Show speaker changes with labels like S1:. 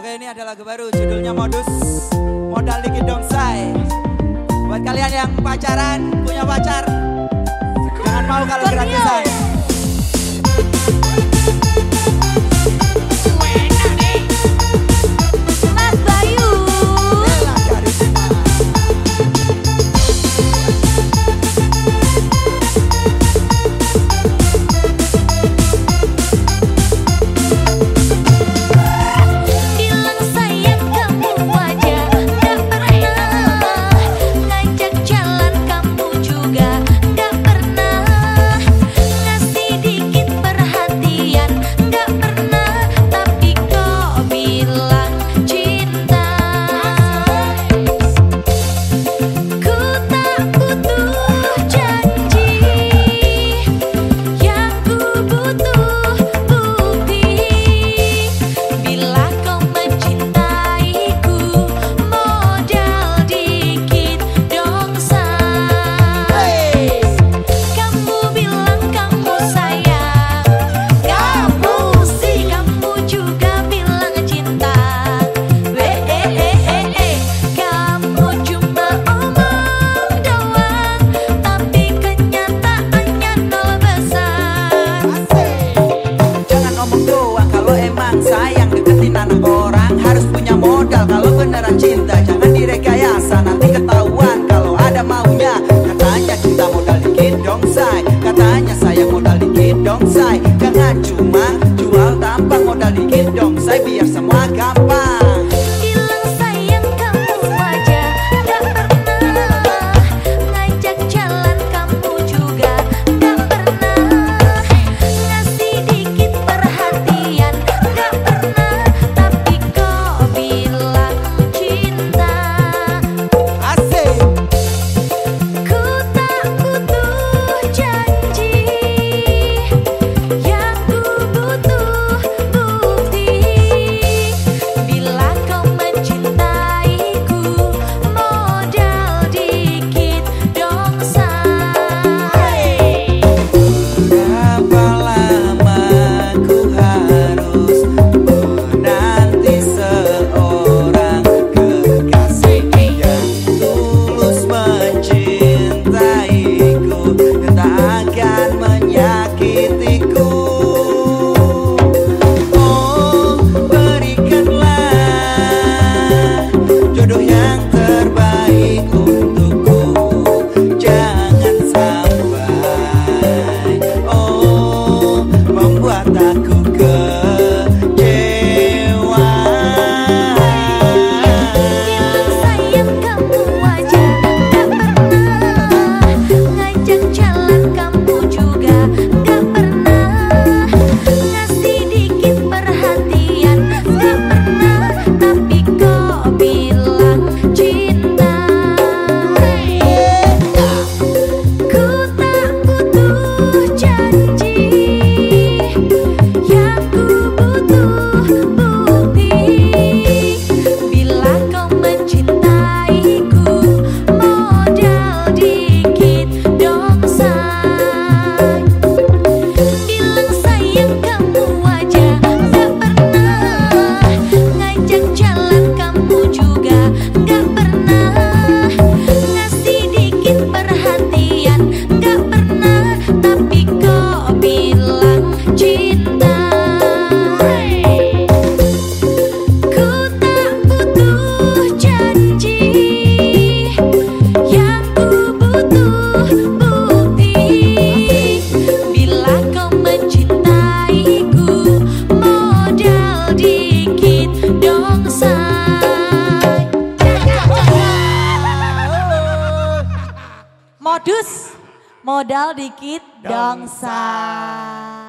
S1: Oke ini adalah lagu baru judulnya Modus. Modal Dikit Dong Say Buat kalian yang pacaran, punya pacar Jangan mau kalau gratisan
S2: someone come Yeah.
S3: modus modal dikit dongsa.